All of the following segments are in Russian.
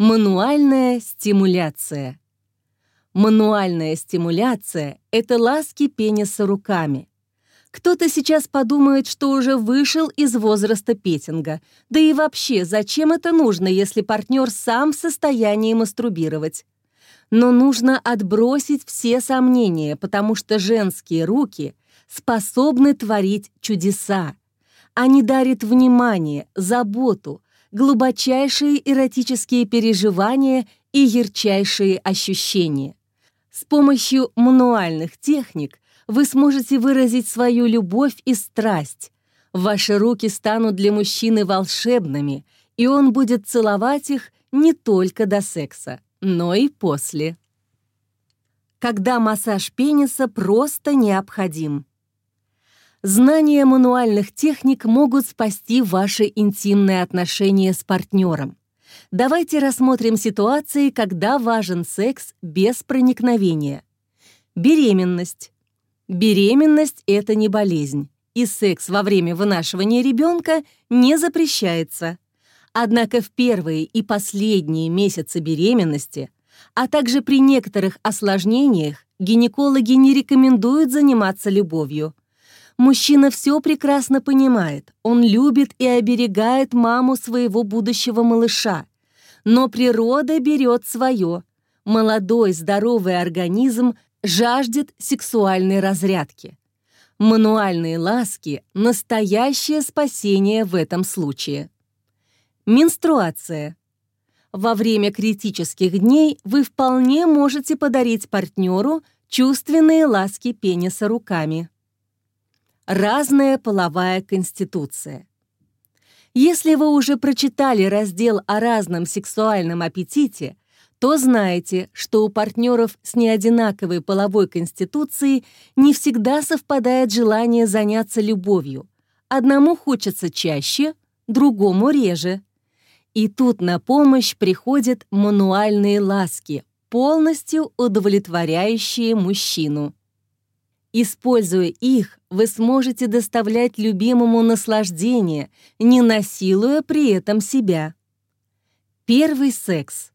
Мануальная стимуляция. Мануальная стимуляция — это ласки пениса руками. Кто-то сейчас подумает, что уже вышел из возраста петинга. Да и вообще, зачем это нужно, если партнер сам в состоянии мастурбировать? Но нужно отбросить все сомнения, потому что женские руки способны творить чудеса. Они дарят внимание, заботу, глубочайшие эротические переживания и ярчайшие ощущения. С помощью мануальных техник вы сможете выразить свою любовь и страсть. Ваши руки станут для мужчины волшебными, и он будет целовать их не только до секса, но и после. Когда массаж пениса просто необходим. Знания мануальных техник могут спасти ваши интимные отношения с партнером. Давайте рассмотрим ситуации, когда важен секс без проникновения. Беременность. Беременность – это не болезнь, и секс во время вынашивания ребенка не запрещается. Однако в первые и последние месяцы беременности, а также при некоторых осложнениях, гинекологи не рекомендуют заниматься любовью – Мужчина все прекрасно понимает. Он любит и оберегает маму своего будущего малыша. Но природа берет свое. Молодой здоровый организм жаждет сексуальной разрядки. Мануальные ласки – настоящее спасение в этом случае. Менструация. Во время критических дней вы вполне можете подарить партнеру чувственные ласки пениса руками. Разная половая конституция. Если вы уже прочитали раздел о разном сексуальном аппетите, то знаете, что у партнеров с неодинаковой половой конституцией не всегда совпадает желание заняться любовью. Одному хочется чаще, другому реже. И тут на помощь приходят мануальные ласки, полностью удовлетворяющие мужчину. Используя их, вы сможете доставлять любимому наслаждение, не насилуя при этом себя. Первый секс.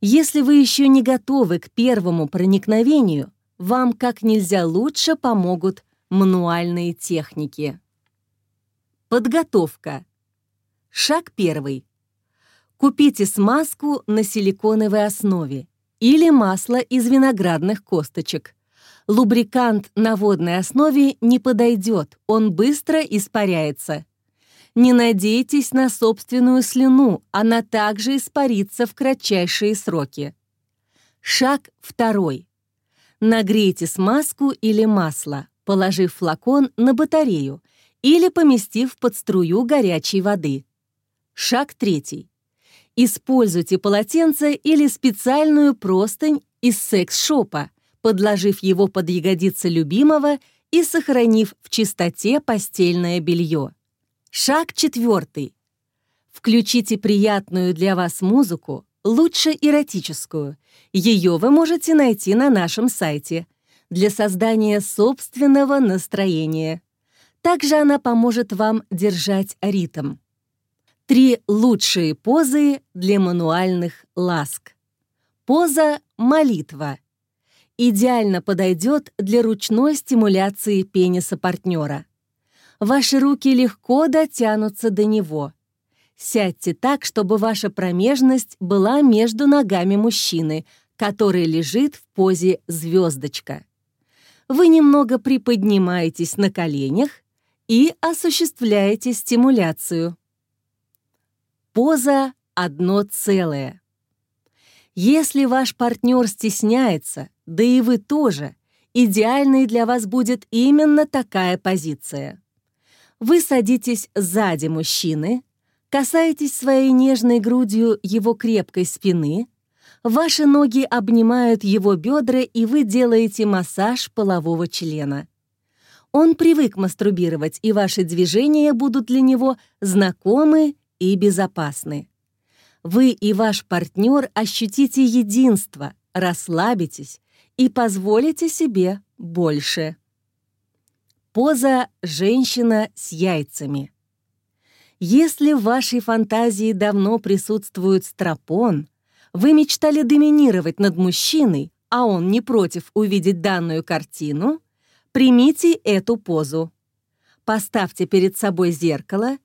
Если вы еще не готовы к первому проникновению, вам как нельзя лучше помогут мануальные техники. Подготовка. Шаг первый. Купите смазку на силиконовой основе или масло из виноградных косточек. Лубрикант на водной основе не подойдет, он быстро испаряется. Не надейтесь на собственную слюну, она также испарится в кратчайшие сроки. Шаг второй. Нагрейте смазку или масло, положив флакон на батарею или поместив под струю горячей воды. Шаг третий. Используйте полотенце или специальную простынь из секс-шопа, подложив его под ягодицы любимого и сохранив в чистоте постельное белье. Шаг четвертый. Включите приятную для вас музыку, лучше эротическую. Ее вы можете найти на нашем сайте для создания собственного настроения. Также она поможет вам держать ритм. Три лучшие позы для мануальных ласк. Поза «Молитва» идеально подойдет для ручной стимуляции пениса партнера. Ваши руки легко дотянутся до него. Сядьте так, чтобы ваша промежность была между ногами мужчины, который лежит в позе звездочка. Вы немного приподнимаетесь на коленях и осуществляете стимуляцию. Поза одно целое. Если ваш партнер стесняется, да и вы тоже, идеальной для вас будет именно такая позиция. Вы садитесь сзади мужчины, касаетесь своей нежной грудью его крепкой спины, ваши ноги обнимают его бедра, и вы делаете массаж полового члена. Он привык мастурбировать, и ваши движения будут для него знакомы и безопасны вы и ваш партнер ощутите единство, расслабитесь и позволите себе больше. Поза «женщина с яйцами». Если в вашей фантазии давно присутствует стропон, вы мечтали доминировать над мужчиной, а он не против увидеть данную картину, примите эту позу. Поставьте перед собой зеркало,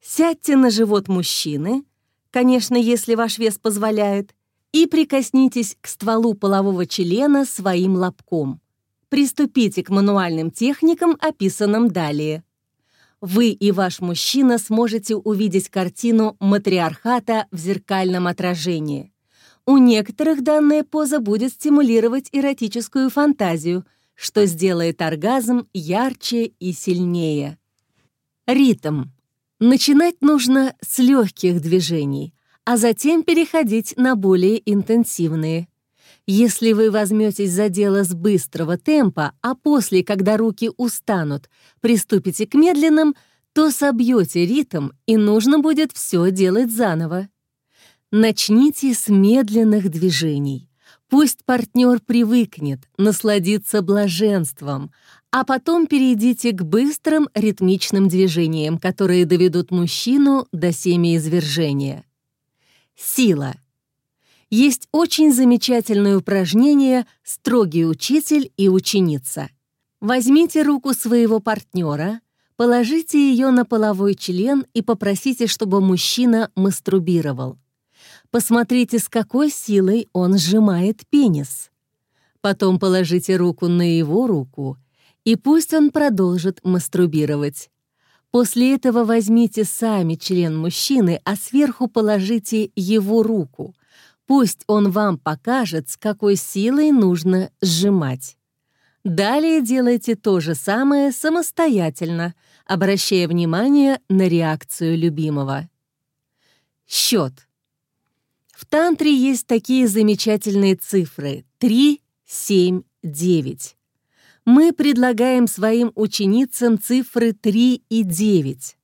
сядьте на живот мужчины, конечно, если ваш вес позволяет, и прикоснитесь к стволу полового члена своим лобком. Приступите к мануальным техникам, описанным далее. Вы и ваш мужчина сможете увидеть картину матриархата в зеркальном отражении. У некоторых данная поза будет стимулировать эротическую фантазию, что сделает оргазм ярче и сильнее. Ритм. Начинать нужно с легких движений, а затем переходить на более интенсивные. Если вы возьметесь за дело с быстрого темпа, а после, когда руки устанут, приступите к медленным, то собьете ритм, и нужно будет все делать заново. Начните с медленных движений. Пусть партнер привыкнет, насладится блаженством, а потом перейдите к быстрым ритмичным движениям, которые доведут мужчину до семяизвержения. Сила. Есть очень замечательное упражнение «Строгий учитель и ученица». Возьмите руку своего партнера, положите ее на половой член и попросите, чтобы мужчина мастурбировал. Посмотрите, с какой силой он сжимает пенис. Потом положите руку на его руку, и пусть он продолжит мастурбировать. После этого возьмите сами член мужчины, а сверху положите его руку. Пусть он вам покажет, с какой силой нужно сжимать. Далее делайте то же самое самостоятельно, обращая внимание на реакцию любимого. Счет. В тантре есть такие замечательные цифры 3, 7, 9. Мы предлагаем своим ученицам цифры 3 и 9.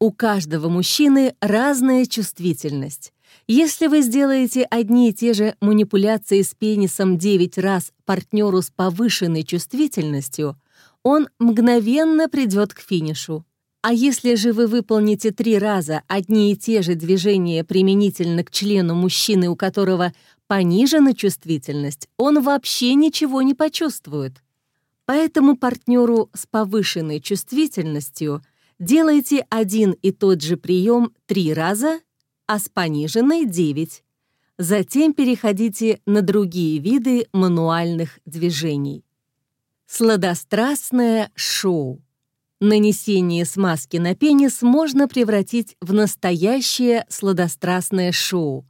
У каждого мужчины разная чувствительность. Если вы сделаете одни и те же манипуляции с пенисом 9 раз партнеру с повышенной чувствительностью, он мгновенно придет к финишу. А если же вы выполните три раза одни и те же движения применительно к члену мужчины, у которого понижена чувствительность, он вообще ничего не почувствует. Поэтому партнеру с повышенной чувствительностью делайте один и тот же прием три раза, а с пониженной — девять. Затем переходите на другие виды мануальных движений. Сладострастное шоу. Нанесение смазки на пенис можно превратить в настоящее сладострастное шоу,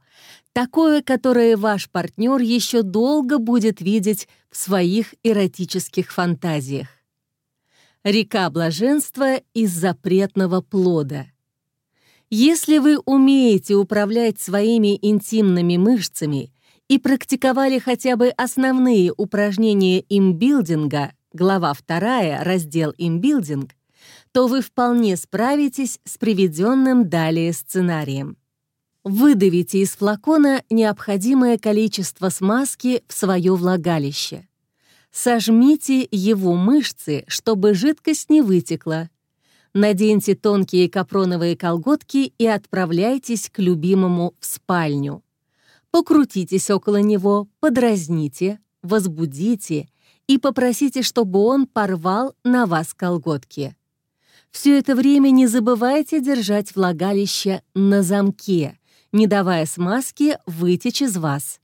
такое, которое ваш партнер еще долго будет видеть в своих эротических фантазиях. Река блаженства из запретного плода. Если вы умеете управлять своими интимными мышцами и практиковали хотя бы основные упражнения имбилдинга, глава 2, раздел имбилдинг, то вы вполне справитесь с приведенным далее сценарием. Выдавите из флакона необходимое количество смазки в свое влагалище. Сожмите его мышцы, чтобы жидкость не вытекла. Наденьте тонкие капроновые колготки и отправляйтесь к любимому в спальню. Покрутитесь около него, подразните, возбудите и попросите, чтобы он порвал на вас колготки. Все это время не забывайте держать влагалище на замке, не давая смазке вытечь из вас.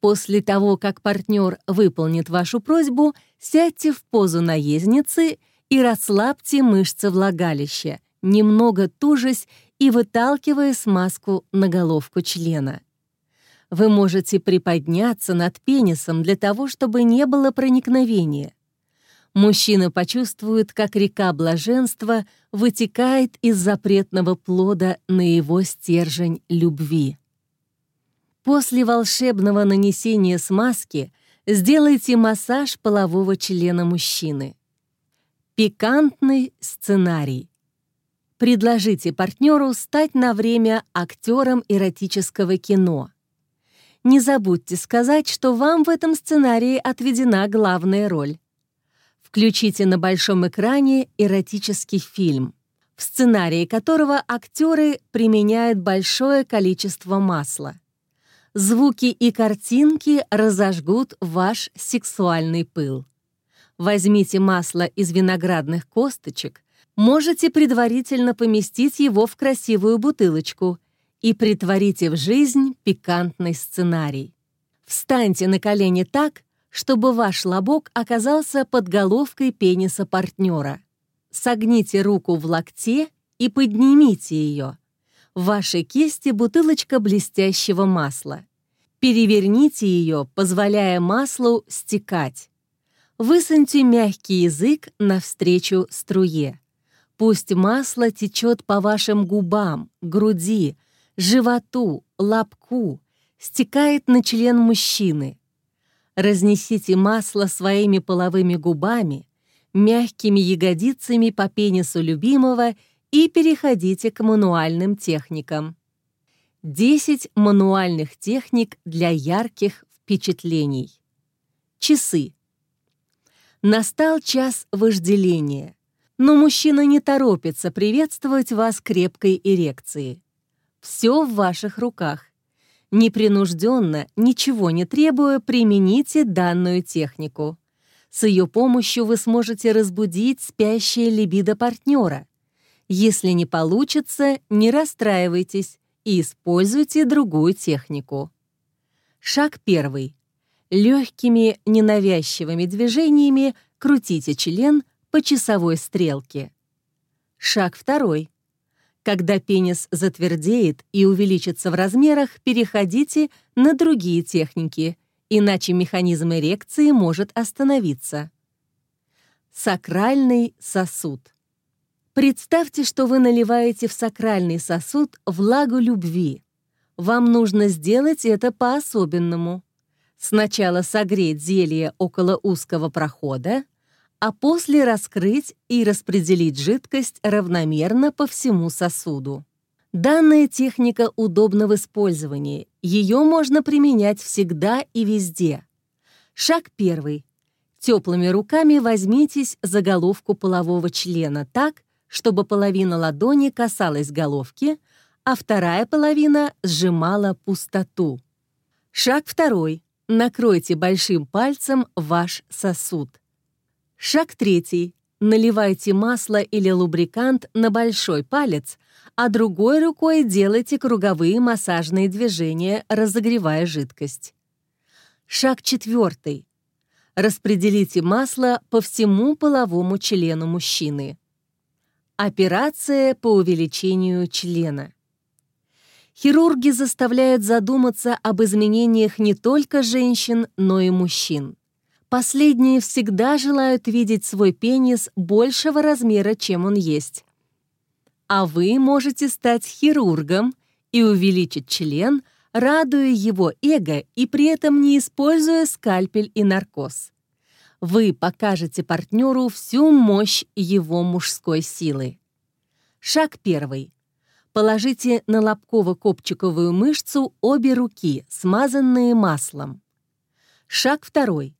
После того, как партнер выполнит вашу просьбу, сядьте в позу наездницы и расслабьте мышцы влагалища, немного тужась и выталкивая смазку на головку члена. Вы можете приподняться над пенисом для того, чтобы не было проникновения. Мужчина почувствует, как река блаженства вытекает из запретного плода на его стержень любви. После волшебного нанесения смазки сделайте массаж полового члена мужчины. Пикантный сценарий. Предложите партнеру стать на время актером эротического кино. Не забудьте сказать, что вам в этом сценарии отведена главная роль. Включите на большом экране эротический фильм. в сценарии которого актеры применяют большое количество масла. Звуки и картинки разожгут ваш сексуальный пыл. Возьмите масло из виноградных косточек, можете предварительно поместить его в красивую бутылочку и притворите в жизнь пикантный сценарий. Встаньте на колени так, чтобы ваш лобок оказался под головкой пениса партнера. Согните руку в локте и поднимите ее. В вашей кисти бутылочка блестящего масла. Переверните ее, позволяя маслу стекать. Высуньте мягкий язык навстречу струе. Пусть масло течет по вашим губам, груди, животу, лобку, стекает на член мужчины. Разнесите масло своими половыми губами, мягкими ягодицами по пенису любимого и переходите к мануальным техникам. 10 мануальных техник для ярких впечатлений. Часы. Настал час вожделения, но мужчина не торопится приветствовать вас крепкой эрекцией. Все в ваших руках. Непринужденно, ничего не требуя, примените данную технику. С ее помощью вы сможете разбудить спящее либидо партнера. Если не получится, не расстраивайтесь и используйте другую технику. Шаг первый. Легкими ненавязчивыми движениями крутите член по часовой стрелке. Шаг второй. Когда пенис затвердеет и увеличится в размерах, переходите на другие техники, иначе механизм эрекции может остановиться. Сакральный сосуд. Представьте, что вы наливаете в сакральный сосуд влагу любви. Вам нужно сделать это по-особенному. Сначала согреть зелье около узкого прохода, а после раскрыть и распределить жидкость равномерно по всему сосуду. Данная техника удобна в использовании, ее можно применять всегда и везде. Шаг первый. Теплыми руками возьмитесь за головку полового члена так, чтобы половина ладони касалась головки, а вторая половина сжимала пустоту. Шаг второй. Накройте большим пальцем ваш сосуд. Шаг третий. Наливайте масло или лубрикант на большой палец, а другой рукой делайте круговые массажные движения, разогревая жидкость. Шаг четвертый. Распределите масло по всему половому члену мужчины. Операция по увеличению члена. Хирурги заставляют задуматься об изменениях не только женщин, но и мужчин. Последние всегда желают видеть свой пенис большего размера, чем он есть. А вы можете стать хирургом и увеличить член, радуя его эго и при этом не используя скальпель и наркоз. Вы покажете партнеру всю мощь его мужской силы. Шаг первый. Положите на лобково-копчиковую мышцу обе руки, смазанные маслом. Шаг второй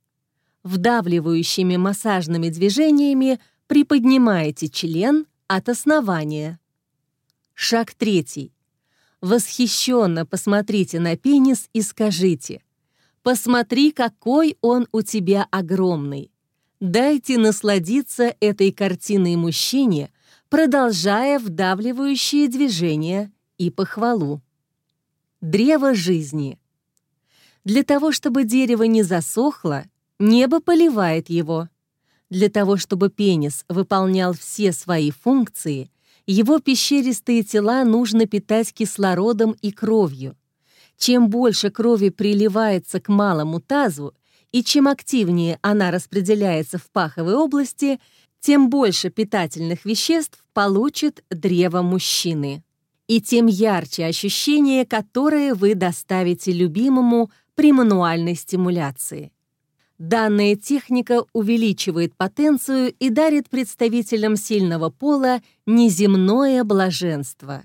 вдавливающими массажными движениями приподнимаете член от основания. Шаг третий. Восхищенно посмотрите на пенис и скажите «Посмотри, какой он у тебя огромный». Дайте насладиться этой картиной мужчине, продолжая вдавливающие движения и похвалу. Древо жизни. Для того, чтобы дерево не засохло, Небо поливает его. Для того, чтобы пенис выполнял все свои функции, его пещеристые тела нужно питать кислородом и кровью. Чем больше крови приливается к малому тазу, и чем активнее она распределяется в паховой области, тем больше питательных веществ получит древо мужчины. И тем ярче ощущение, которое вы доставите любимому при мануальной стимуляции. Данная техника увеличивает потенцию и дарит представителям сильного пола неземное блаженство.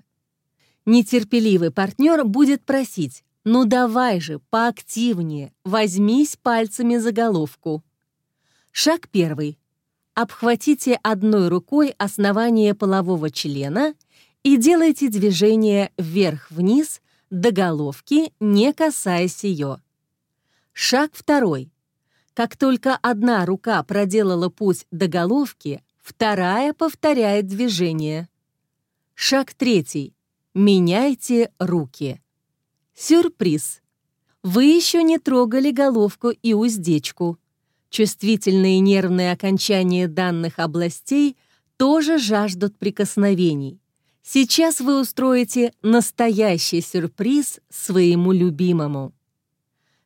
Нетерпеливый партнер будет просить «Ну давай же, поактивнее, возьмись пальцами за головку». Шаг первый. обхватите одной рукой основание полового члена и делайте движение вверх-вниз до головки, не касаясь ее. Шаг второй. Как только одна рука проделала путь до головки, вторая повторяет движение. Шаг третий. Меняйте руки. Сюрприз. Вы еще не трогали головку и уздечку. Чувствительные нервные окончания данных областей тоже жаждут прикосновений. Сейчас вы устроите настоящий сюрприз своему любимому.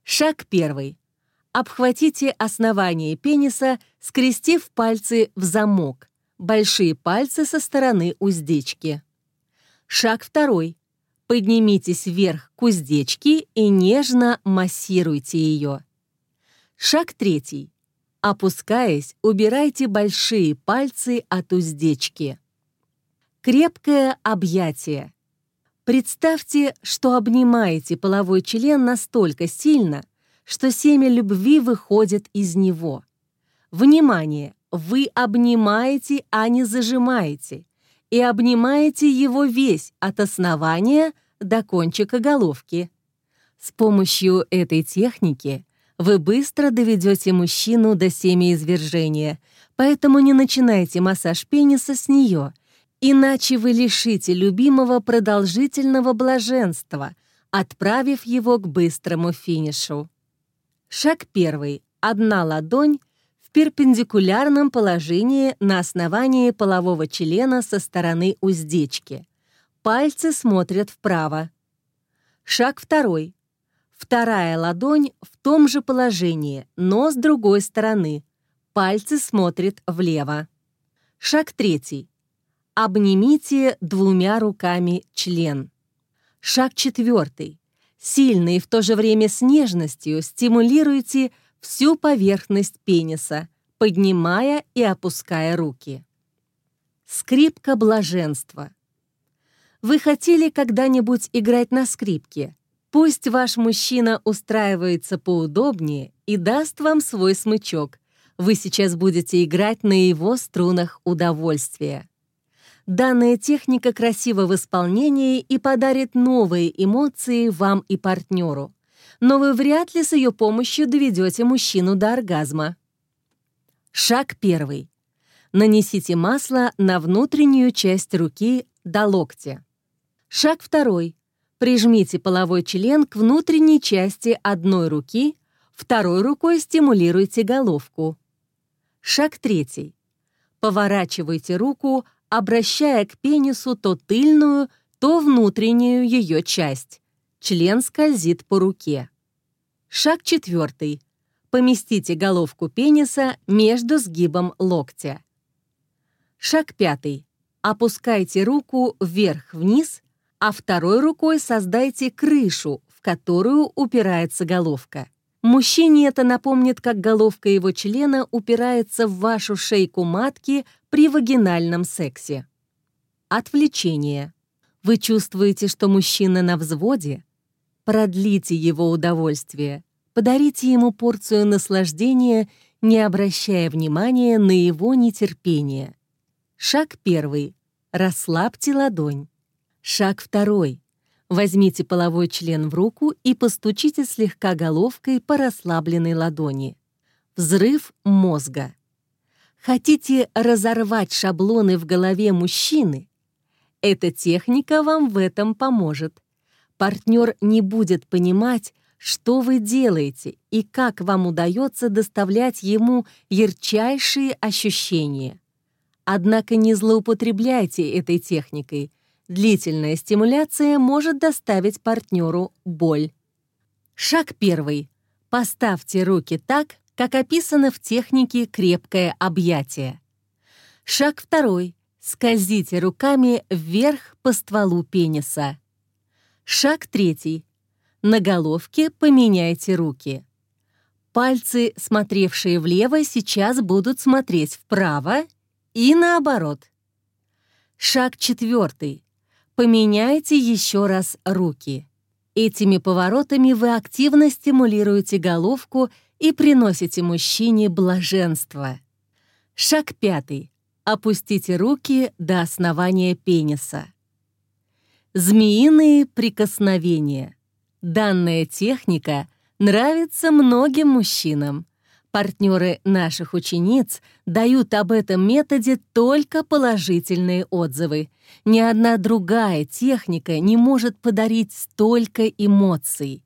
Шаг первый. Обхватите основание пениса, скрестив пальцы в замок, большие пальцы со стороны уздечки. Шаг второй. Поднимитесь вверх к уздечке и нежно массируйте ее. Шаг третий. Опускаясь, убирайте большие пальцы от уздечки. Крепкое объятие. Представьте, что обнимаете половой член настолько сильно, что семя любви выходит из него. Внимание! Вы обнимаете, а не зажимаете. И обнимаете его весь от основания до кончика головки. С помощью этой техники вы быстро доведете мужчину до семяизвержения, поэтому не начинайте массаж пениса с нее, иначе вы лишите любимого продолжительного блаженства, отправив его к быстрому финишу. Шаг первый. Одна ладонь в перпендикулярном положении на основании полового члена со стороны уздечки. Пальцы смотрят вправо. Шаг второй. Вторая ладонь в том же положении, но с другой стороны. Пальцы смотрят влево. Шаг третий. Обнимите двумя руками член. Шаг четвертый. Сильно и в то же время с нежностью стимулируйте всю поверхность пениса, поднимая и опуская руки. Скрипка блаженства. Вы хотели когда-нибудь играть на скрипке? Пусть ваш мужчина устраивается поудобнее и даст вам свой смычок. Вы сейчас будете играть на его струнах удовольствия. Данная техника красива в исполнении и подарит новые эмоции вам и партнеру. Но вы вряд ли с ее помощью доведете мужчину до оргазма. Шаг первый. Нанесите масло на внутреннюю часть руки до локтя. Шаг второй. Прижмите половой член к внутренней части одной руки, второй рукой стимулируйте головку. Шаг третий. Поворачивайте руку, обращая к пенису то тыльную, то внутреннюю ее часть. Член скользит по руке. Шаг четвертый. Поместите головку пениса между сгибом локтя. Шаг пятый. Опускайте руку вверх-вниз а второй рукой создайте крышу, в которую упирается головка. Мужчине это напомнит, как головка его члена упирается в вашу шейку матки при вагинальном сексе. Отвлечение. Вы чувствуете, что мужчина на взводе? Продлите его удовольствие. Подарите ему порцию наслаждения, не обращая внимания на его нетерпение. Шаг первый. Расслабьте ладонь. Шаг второй. Возьмите половой член в руку и постучите слегка головкой по расслабленной ладони. Взрыв мозга. Хотите разорвать шаблоны в голове мужчины? Эта техника вам в этом поможет. Партнер не будет понимать, что вы делаете и как вам удается доставлять ему ярчайшие ощущения. Однако не злоупотребляйте этой техникой, Длительная стимуляция может доставить партнеру боль. Шаг первый. Поставьте руки так, как описано в технике «крепкое объятие». Шаг второй. Скользите руками вверх по стволу пениса. Шаг третий. На головке поменяйте руки. Пальцы, смотревшие влево, сейчас будут смотреть вправо и наоборот. Шаг четвертый. Поменяйте еще раз руки. Этими поворотами вы активно стимулируете головку и приносите мужчине блаженство. Шаг пятый. Опустите руки до основания пениса. Змеиные прикосновения. Данная техника нравится многим мужчинам. Партнеры наших учениц дают об этом методе только положительные отзывы. Ни одна другая техника не может подарить столько эмоций.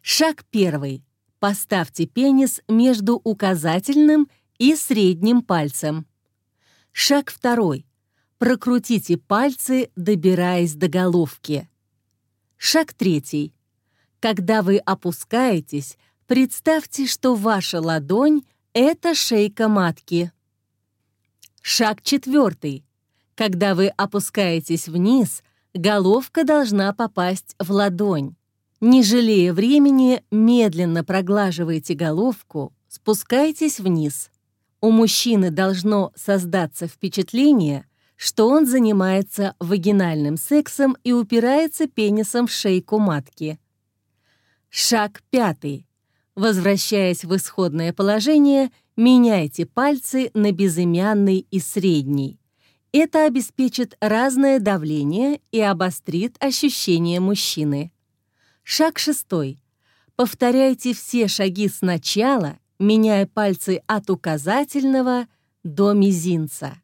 Шаг первый. Поставьте пенис между указательным и средним пальцем. Шаг второй. Прокрутите пальцы, добираясь до головки. Шаг третий. Когда вы опускаетесь, представьте, что ваша ладонь — это шейка матки. Шаг четвертый. Когда вы опускаетесь вниз, головка должна попасть в ладонь. Не жалея времени, медленно проглаживайте головку, спускайтесь вниз. У мужчины должно создаться впечатление, что он занимается вагинальным сексом и упирается пенисом в шейку матки. Шаг пятый. Возвращаясь в исходное положение, меняйте пальцы на безымянный и средний. Это обеспечит разное давление и обострит ощущение мужчины. Шаг шестой. Повторяйте все шаги сначала, меняя пальцы от указательного до мизинца.